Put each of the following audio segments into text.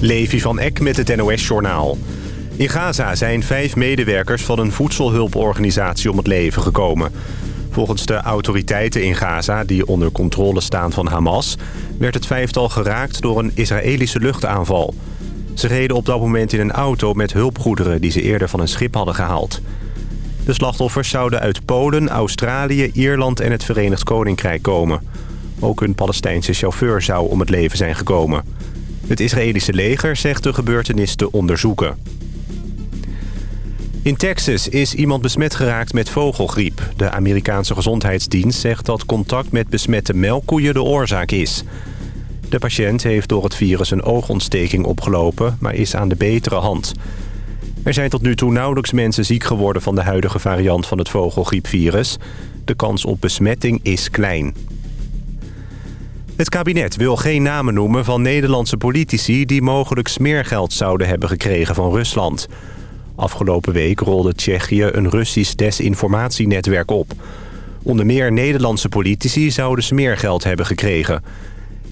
Levi van Eck met het NOS-journaal. In Gaza zijn vijf medewerkers van een voedselhulporganisatie om het leven gekomen. Volgens de autoriteiten in Gaza, die onder controle staan van Hamas... werd het vijftal geraakt door een Israëlische luchtaanval. Ze reden op dat moment in een auto met hulpgoederen... die ze eerder van een schip hadden gehaald. De slachtoffers zouden uit Polen, Australië, Ierland en het Verenigd Koninkrijk komen. Ook een Palestijnse chauffeur zou om het leven zijn gekomen. Het Israëlische leger zegt de gebeurtenis te onderzoeken. In Texas is iemand besmet geraakt met vogelgriep. De Amerikaanse gezondheidsdienst zegt dat contact met besmette melkkoeien de oorzaak is. De patiënt heeft door het virus een oogontsteking opgelopen, maar is aan de betere hand. Er zijn tot nu toe nauwelijks mensen ziek geworden van de huidige variant van het vogelgriepvirus. De kans op besmetting is klein. Het kabinet wil geen namen noemen van Nederlandse politici... die mogelijk smeergeld zouden hebben gekregen van Rusland. Afgelopen week rolde Tsjechië een Russisch desinformatienetwerk op. Onder meer Nederlandse politici zouden smeergeld hebben gekregen.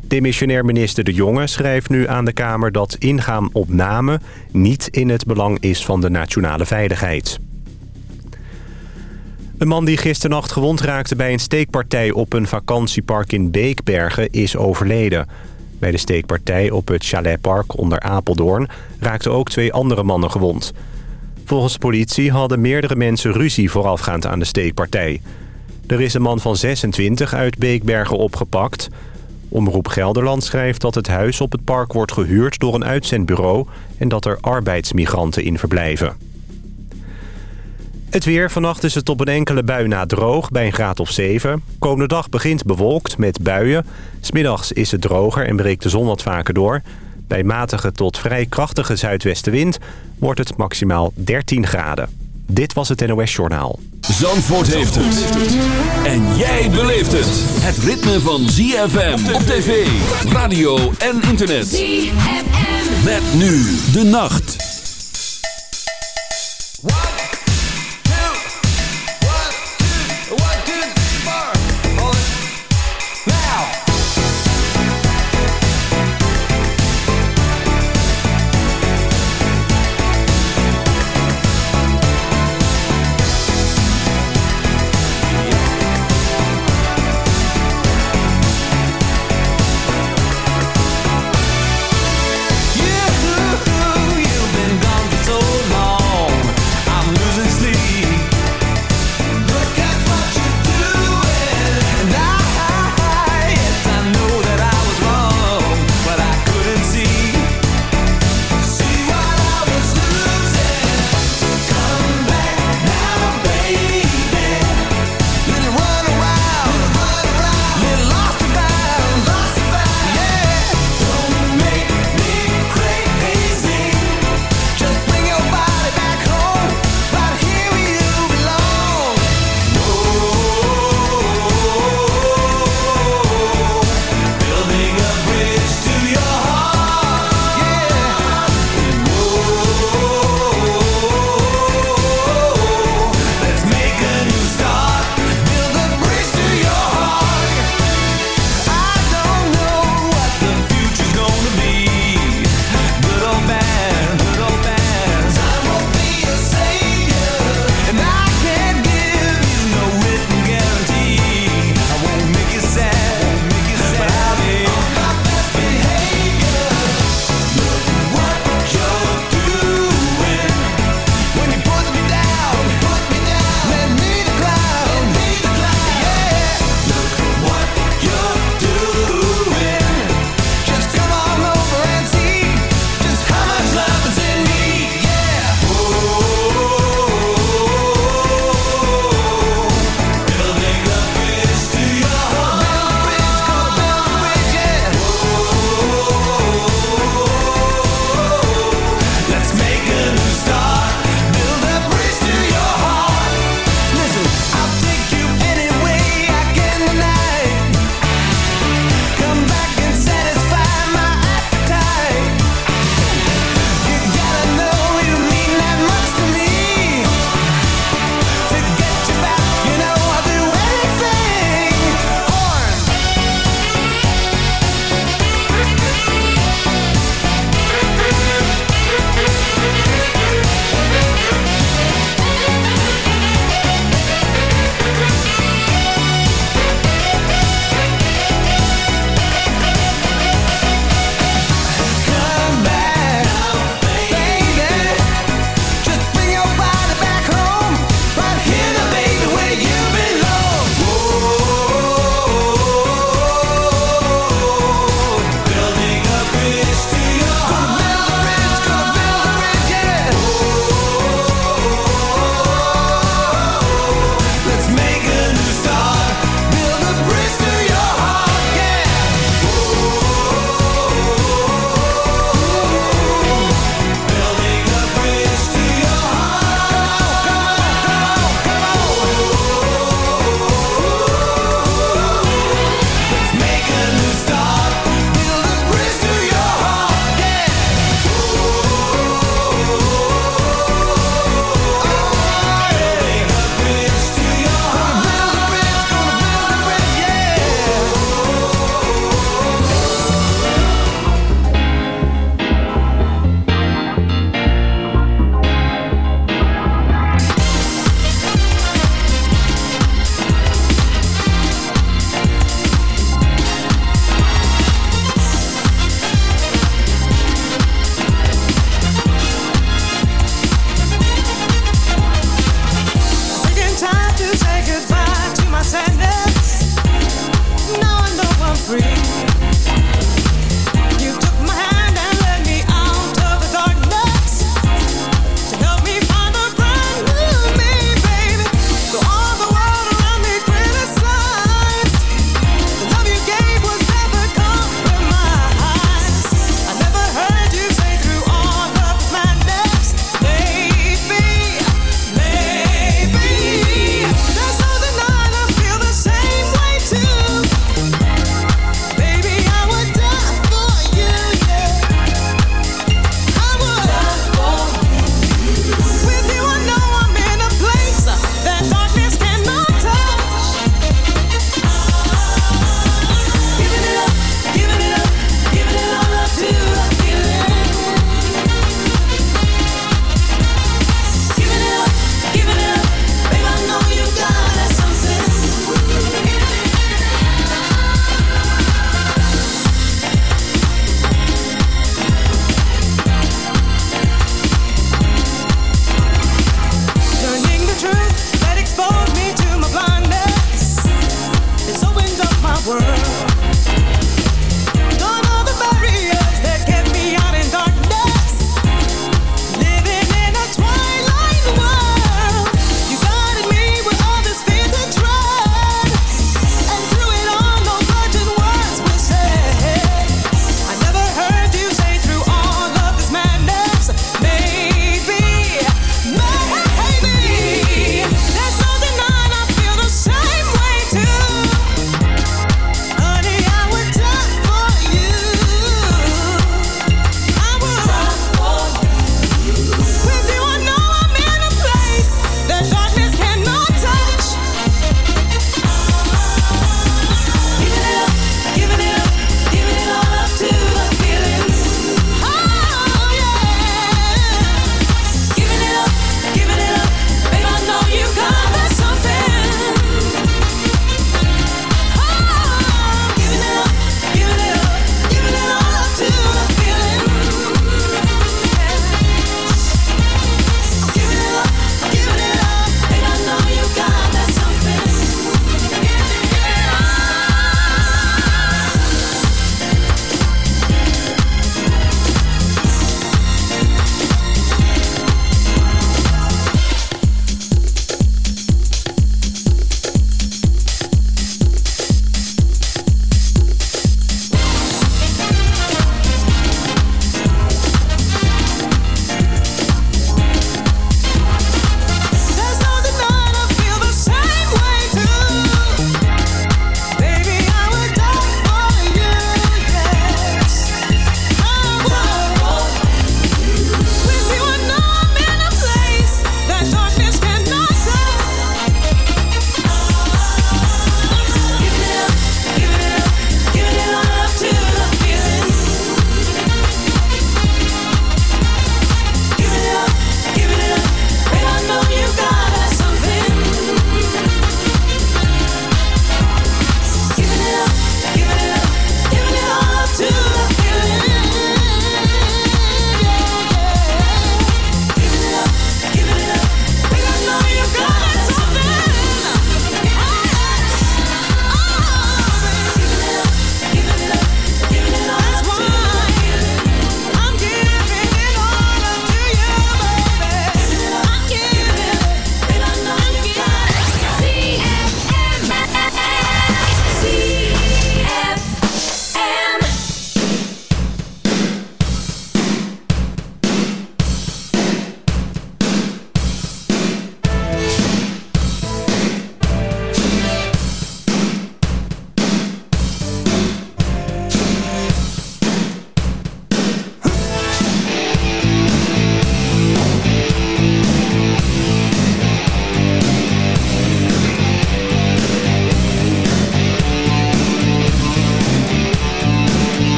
Demissionair minister De Jonge schrijft nu aan de Kamer... dat ingaan op namen niet in het belang is van de nationale veiligheid. Een man die gisternacht gewond raakte bij een steekpartij op een vakantiepark in Beekbergen is overleden. Bij de steekpartij op het Chaletpark onder Apeldoorn raakten ook twee andere mannen gewond. Volgens de politie hadden meerdere mensen ruzie voorafgaand aan de steekpartij. Er is een man van 26 uit Beekbergen opgepakt. Omroep Gelderland schrijft dat het huis op het park wordt gehuurd door een uitzendbureau... en dat er arbeidsmigranten in verblijven. Het weer. Vannacht is het op een enkele bui na droog bij een graad of 7. Komende dag begint bewolkt met buien. Smiddags is het droger en breekt de zon wat vaker door. Bij matige tot vrij krachtige zuidwestenwind wordt het maximaal 13 graden. Dit was het NOS Journaal. Zandvoort heeft het. En jij beleeft het. Het ritme van ZFM op tv, radio en internet. ZFM. Met nu de nacht.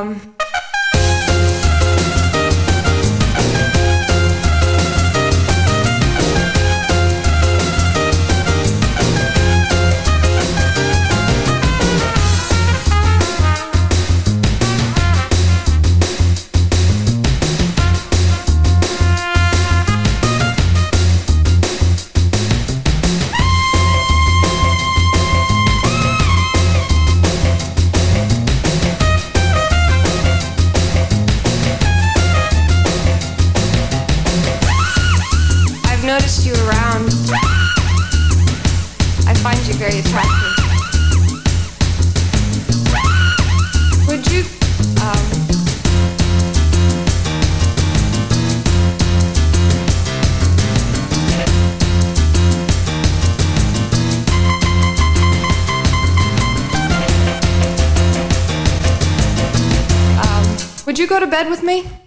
um, find you very attractive. Would you? Um, um, Would you go to bed with me?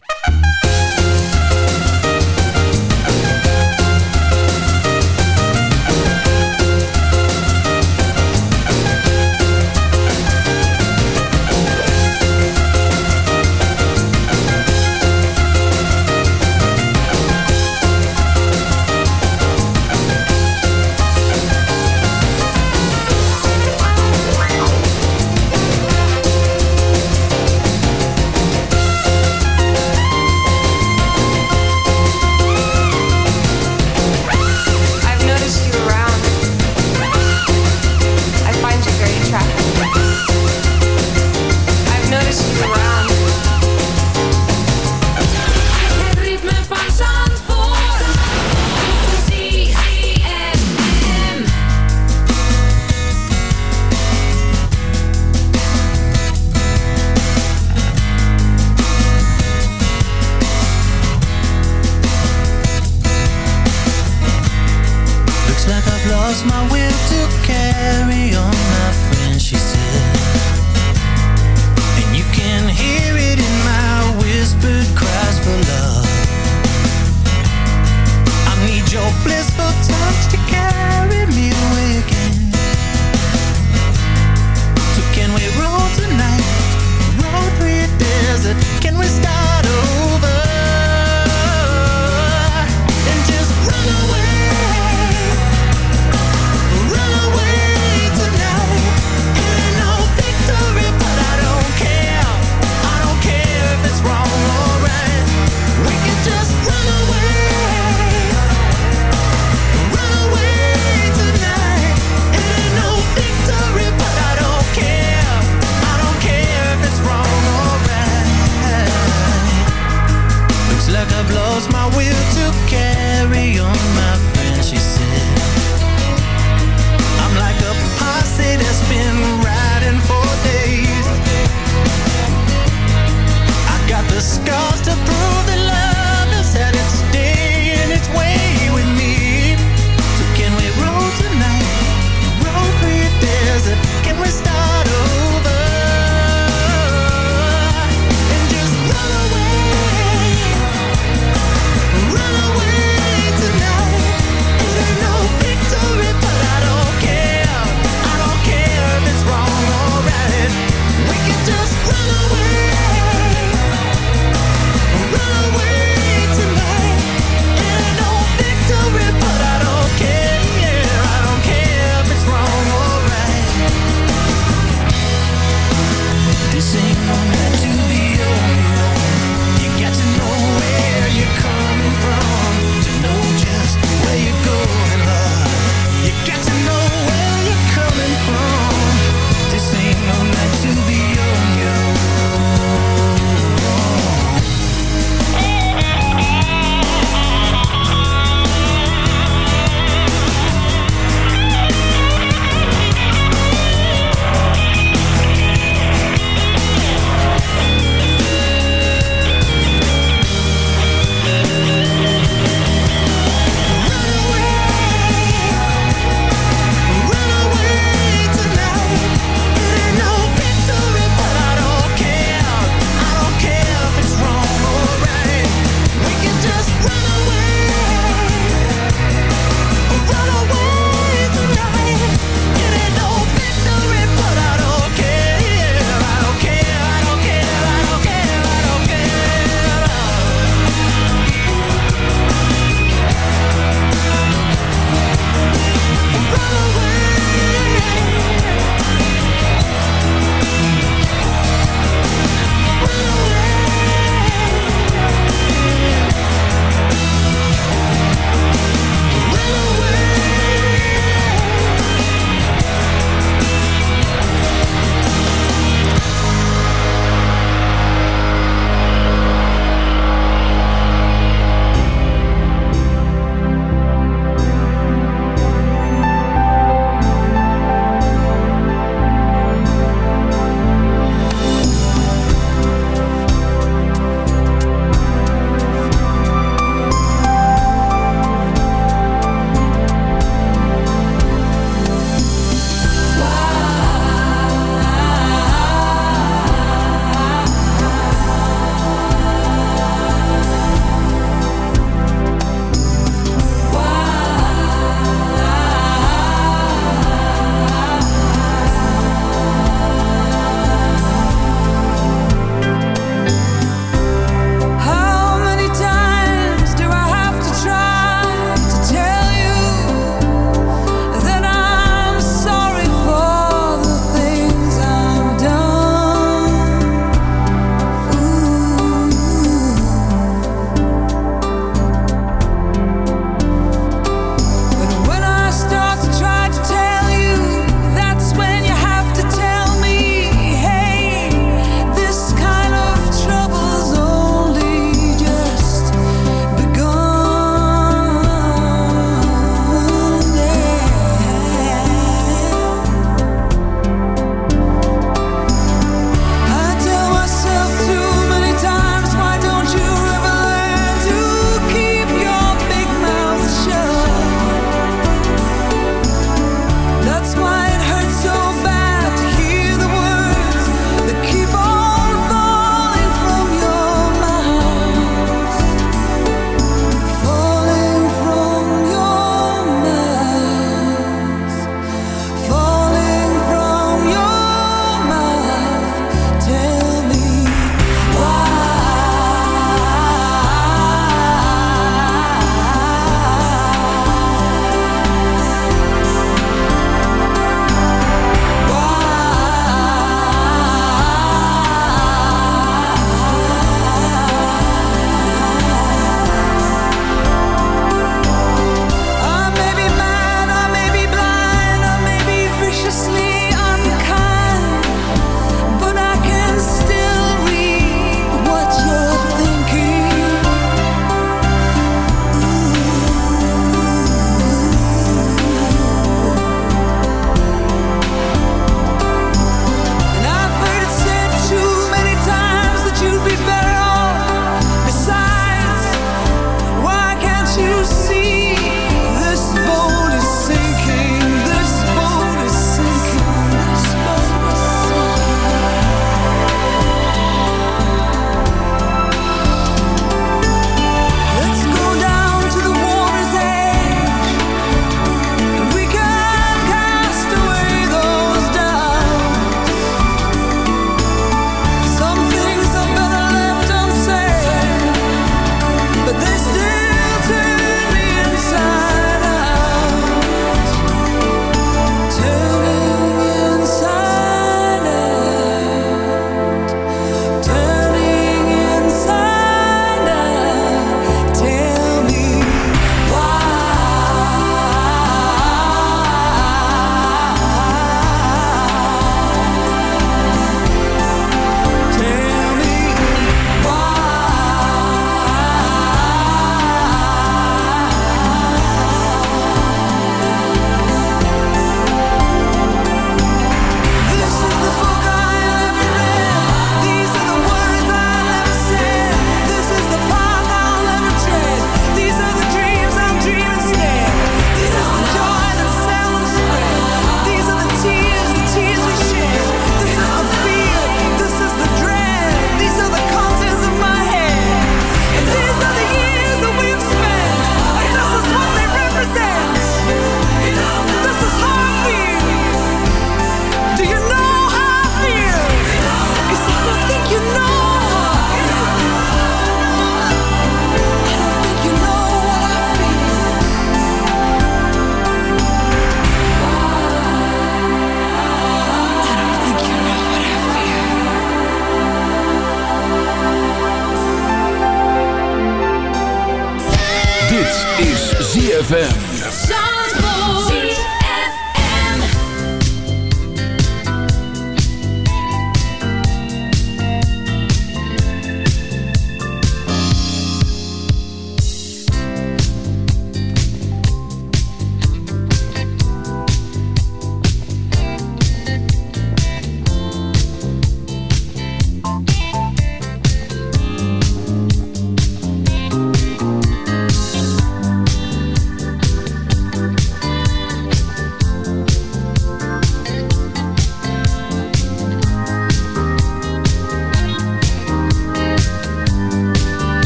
ZFM.